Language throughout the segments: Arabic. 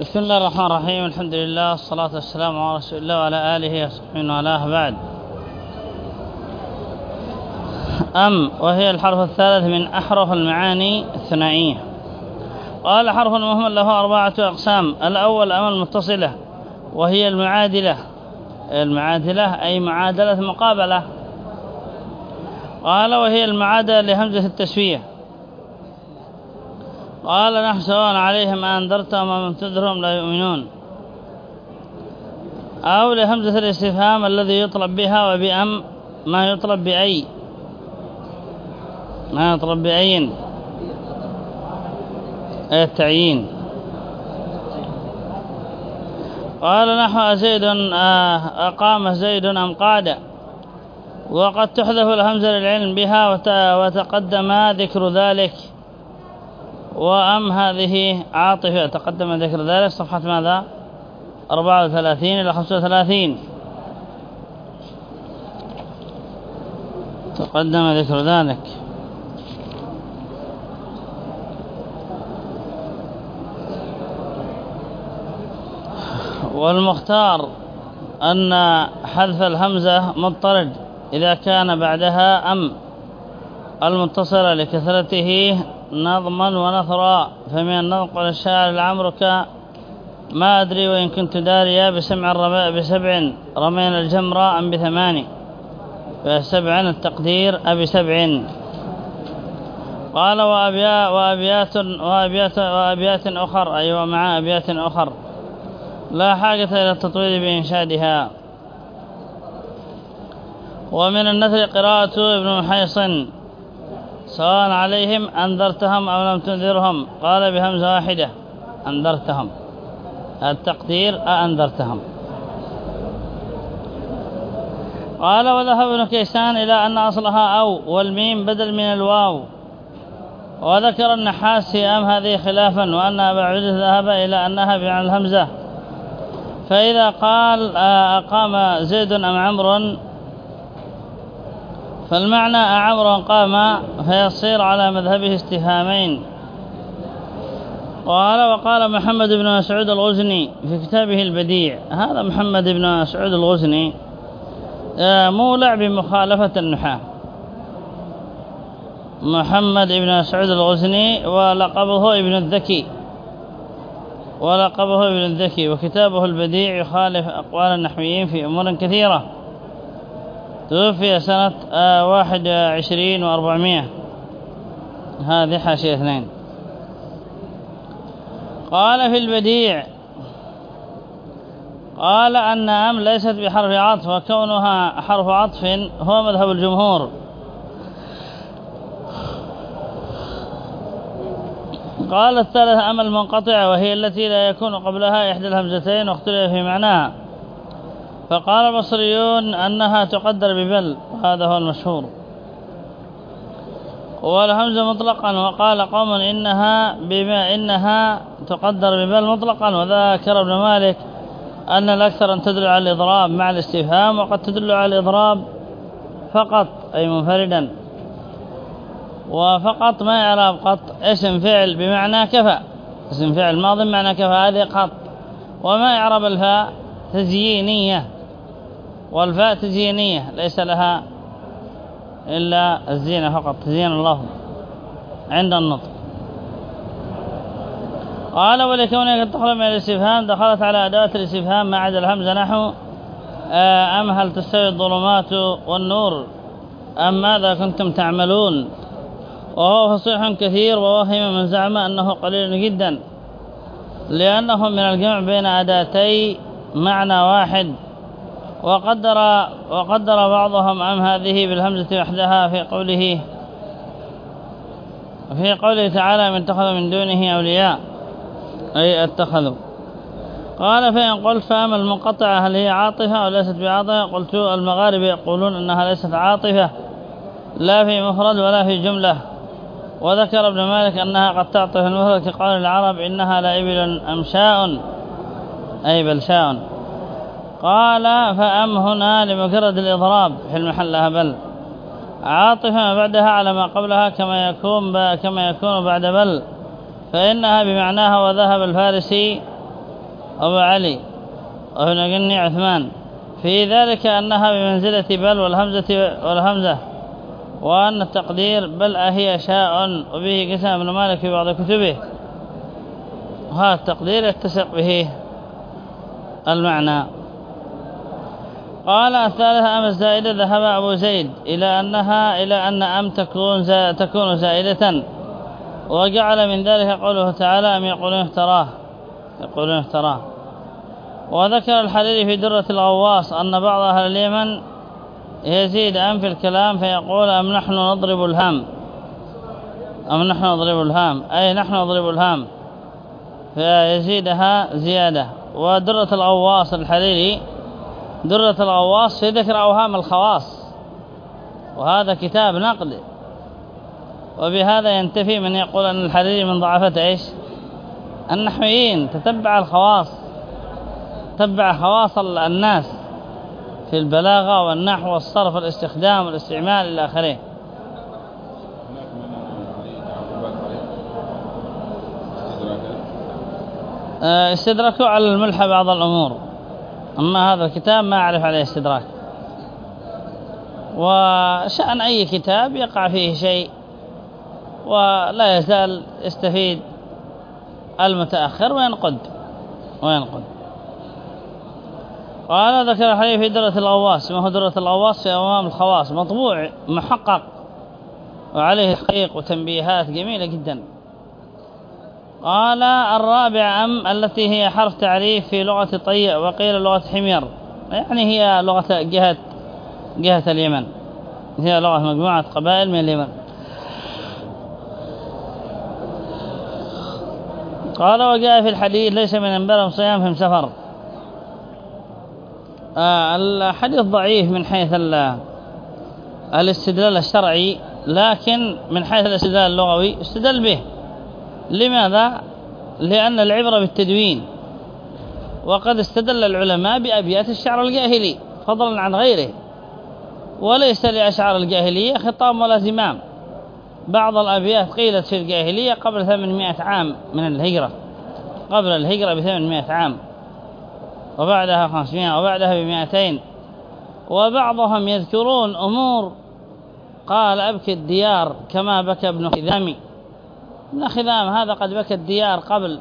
بسم الله الرحمن الرحيم. الحمد لله والصلاة والسلام على رسول الله وعلى آله وصحبه وعلاه بعد. أم وهي الحرف الثالث من أحرف المعاني الثنائية. قال حرف مهمل له أربعة أقسام. الأول أم المتصلة وهي المعادلة. المعادلة أي معادلة مقابلة. قال وهي المعادلة لهمزة التسوية. قال نحن سواء عليهم أنذرتهم أم تنذرهم لا يؤمنون. أو لهمزة الاستفهام الذي يطلب بها وبأم ما يطلب بأي. ما يطلب بأين. أي التعيين. قال نحو زيد آه، أقام زيد أم قاد. وقد تحذف الهمزة للعلم بها وتقدم ذكر ذلك. وأم هذه عاطفة تقدم ذكر ذلك صفحة ماذا؟ 34 إلى 35 تقدم ذكر ذلك. والمختار أن حذف الهمزة مضطرد إذا كان بعدها أم المتصلة لكثرته نظما ونثرا فمن النطق للشاعر لعمرك ما أدري وإن كنت داريا بسبع الرماء بسبع رمينا الجمرة أم بثمان. فسبع التقدير أبي سبع. قال وأبيات وأبيات وأبيات, وأبيات أخر أي أيوة ومع أبيات أخر. لا حاجة إلى التطويل بإنشادها. ومن النثر قراءة ابن محيصن. سواء عليهم أنذرتهم أو لم تنذرهم قال بهمزة واحدة أنذرتهم. التقدير أأنذرتهم. قال وذهب ابن كيسان إلى أن أصلها أو والميم بدل من الواو. وذكر النحاس في أم هذه خلافا وأن أبا عبده ذهب إلى أنها بمعنى الهمزة. فإذا قال أقام زيد أم عمر فالمعنى أعمر قام فيصير على مذهبه استهامين. قال وقال محمد بن مسعود الغزني في كتابه البديع. هذا محمد بن مسعود الغزني آه، مولع بمخالفة النحاة. محمد بن مسعود الغزني ولقبه ابن الذكي. ولقبه ابن الذكي وكتابه البديع يخالف أقوال النحويين في أمور كثيرة. توفي سنة آه، واحد عشرين وأربعمائة هذه حاشية اثنين. قال في البديع قال أن أم ليست بحرف عطف وكونها حرف عطف هو مذهب الجمهور. قال الثالث أم المنقطعة وهي التي لا يكون قبلها إحدى الهمزتين واختلف في معناها. فقال البصريون أنها تقدر ببل هذا هو المشهور. والهمزة مطلقا وقال قوم إنها بما إنها تقدر ببل مطلقا. وذكر ابن مالك أن الأكثر أن تدل على الإضراب مع الاستفهام وقد تدل على الإضراب فقط أي منفردا. وفقط ما يعرف قط اسم فعل بمعنى كفى. اسم فعل ماضي بمعنى كفى هذه قط. وما يعرف الفاء تزيينية. والفاء تزيينية ليس لها إلا الزينة فقط تزيين الله عند النطق. قال ولكونها قد تخرج من الاستفهام دخلت على أدوات الاستفهام ما عدا الهمزة نحو آه، أم هل تستوي الظلمات والنور؟ أم ماذا كنتم تعملون؟ وهو فصيح كثير ووهم من زعم أنه قليل جدا لأنه من الجمع بين أداتي معنى واحد وقدر وقدر بعضهم أم هذه بالهمزة وحدها في قوله في قوله تعالى من اتخذ من دونه أولياء أي اتخذوا. قال فإن قلت فأما المنقطعة هل هي عاطفة أو ليست بعاطفة قلت المغاربة يقولون أنها ليست عاطفة لا في مفرد ولا في جملة. وذكر ابن مالك أنها قد تعطف المفرد كقول العرب إنها لإبل أمشاء أي بلشاء قال فأم هنا لمجرد الإضراب في المحل بل عاطفة بعدها على ما قبلها كما يكون كما يكون بعد بل. فإنها بمعناها وذهب الفارسي أبو علي وابن قني عثمان. في ذلك أنها بمنزلة بل والهمزة والهمزة وأن التقدير بل أهي شاء وبه قسم ابن مالك في بعض كتبه. وهذا التقدير يتسق به المعنى. قال الثالثة أم الزائدة ذهب أبو زيد إلى أنها إلى أن أم تكون تكون زائدة. وجعل من ذلك قوله تعالى أم يقولون افتراه يقولون افتراه وذكر الحريري في درة الغواص أن بعض أهل اليمن يزيد أم في الكلام فيقول أم نحن نضرب الهام أم نحن نضرب الهام أي نحن نضرب الهام فيزيدها زيادة. ودرة الغواص الحريري درة الغواص في ذكر أوهام الخواص. وهذا كتاب نقد. وبهذا ينتفي من يقول أن الحريري من ضعفة إيش؟ النحويين تتبع الخواص. تتبع خواص الناس في البلاغة والنحو والصرف والاستخدام والاستعمال إلى آخره. آه، استدركوا على الملح بعض الأمور. أما هذا الكتاب ما أعرف عليه استدراك. وشأن أي كتاب يقع فيه شيء ولا يزال يستفيد المتأخر وينقد وينقد. قال ذكر الحديث في درة الغواص ما هو درة الغواص في أمام الخواص مطبوع محقق وعليه تحقيق وتنبيهات جميلة جدا. قال الرابع أم التي هي حرف تعريف في لغة طيء وقيل لغة حمير. يعني هي لغة جهة جهة اليمن. هي لغة مجموعة قبائل من اليمن. قال وجاء في الحديث ليس من أنبرهم صيام في سفر. آه الحديث ضعيف من حيث الاستدلال الشرعي لكن من حيث الاستدلال اللغوي استدل به. لماذا؟ لأن العبرة بالتدوين. وقد استدل العلماء بأبيات الشعر الجاهلي فضلا عن غيره. وليس لأشعار الجاهلية خطام ولا زمام. بعض الأبيات قيلت في الجاهلية قبل 800 عام من الهجرة. قبل الهجرة ب 800 عام. وبعدها 500 وبعدها بمئتين وبعضهم يذكرون أمور. قال أبكي الديار كما بكى ابن خذامي ابن خذام هذا قد بكى الديار قبل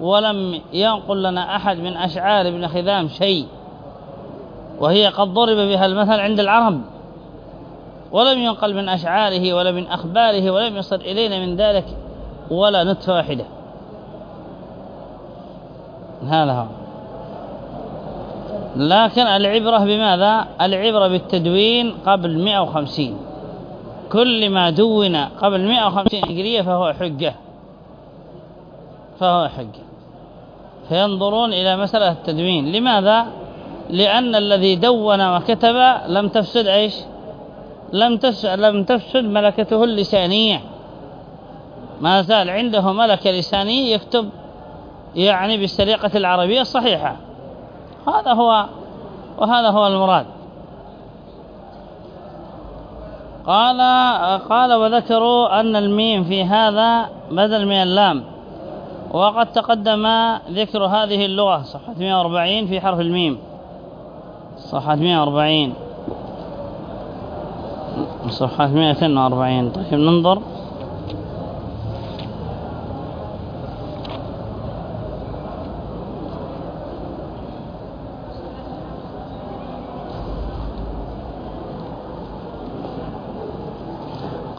ولم ينقل لنا أحد من أشعار ابن خذام شيء وهي قد ضرب بها المثل عند العرب ولم ينقل من أشعاره ولا من أخباره ولم يصل إلينا من ذلك ولا نتفة واحدة. هذا هو. لكن العبرة بماذا؟ العبرة بالتدوين قبل 150 كل ما دون قبل 150 هجرية فهو حجة. فهو حجة. فينظرون إلى مسألة التدوين. لماذا؟ لأن الذي دون وكتب لم تفسد إيش؟ لم تفسد, لم تفسد ملكته اللسانية. ما زال عنده ملكة لسانية يكتب يعني بالسريقة العربية الصحيحة. هذا هو وهذا هو المراد. قال قال وذكروا أن الميم في هذا بدل من اللام. وقد تقدم ذكر هذه اللغة صفحة 140 في حرف الميم. صفحة 140 صفحة 140 طيب ننظر.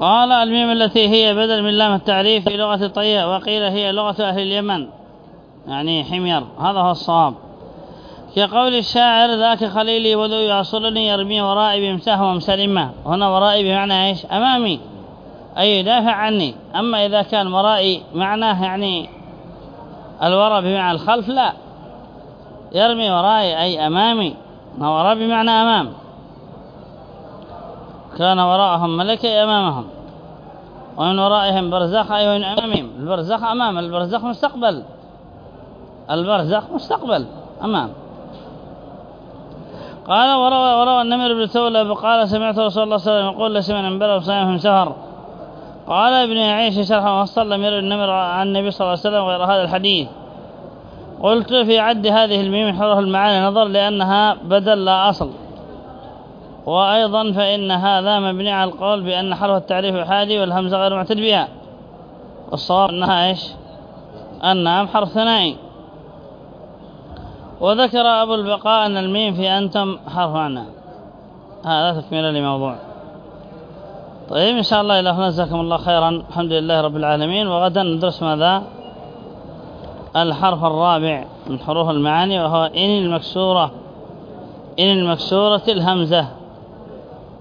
قال الميم التي هي بدل من لام التعريف في لغة طيئة وقيل هي لغة أهل اليمن. يعني حمير. هذا هو الصواب. كقول الشاعر ذاك خليلي وذو يعصرني يرمي ورائي بمساه ومسلمة. هنا ورائي بمعنى إيش؟ أمامي. أي يدافع عني. أما إذا كان ورائي معناه يعني الوراء بمعنى الخلف لا. يرمي ورائي أي أمامي. وراء بمعنى أمام. كان وراءهم ملكي أمامهم. ومن ورائهم برزخ أي من أمامهم. البرزخ أمام البرزخ مستقبل. البرزخ مستقبل أمام. قال وروى, وروى النمر بن تولى قال سمعت رسول الله صلى الله عليه وسلم يقول لسمن صيام في سفر قال ابن يعيش شرحا وصل لم يرد النمر عن النبي صلى الله عليه وسلم غير هذا الحديث. قلت في عد هذه الميم من حروف المعاني نظر لأنها بدل لا أصل وأيضا فإن هذا مبني على القول بأن حرف التعريف حادي والهمزة غير معتد بها والصواب أنها إيش؟ النعم حرف ثنائي. وذكر أبو البقاء أن الميم في أنتم حرف عنا. هذا تكمل لموضوع. طيب إن شاء الله إلى هنا. جزاكم الله خيرا. الحمد لله رب العالمين. وغدا ندرس ماذا؟ الحرف الرابع من حروف المعاني وهو إن المكسورة. إن المكسورة الهمزة.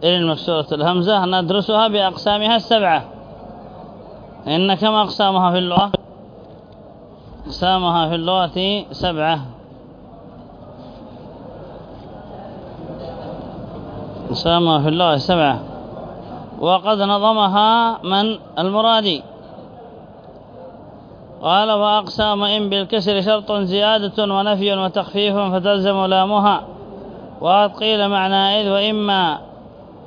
إن المكسورة الهمزة ندرسها بأقسامها السبعة. إن كم أقسامها في اللغة أقسامها في اللغة سبعة. أقسامها في اللغة سبعة. وقد نظمها من المرادي. قال وأقسام إن بالكسر شرط زيادة ونفي وتخفيف فتلزم لامها. وقد قيل معنى إذ وإما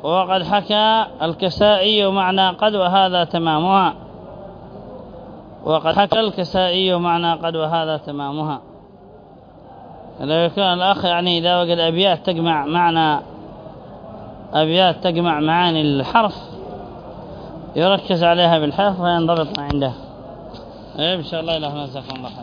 وقد حكى الكسائي معنى قد وهذا تمامها. وقد حكى الكسائي معنى قد وهذا تمامها. لو كان الأخ يعني إذا وجد أبيات تجمع معنى أبيات تجمع معاني الحرف يركز عليها بالحرف وينضبط عنده إيه، إن شاء الله إلى هنا جزاكم الله خير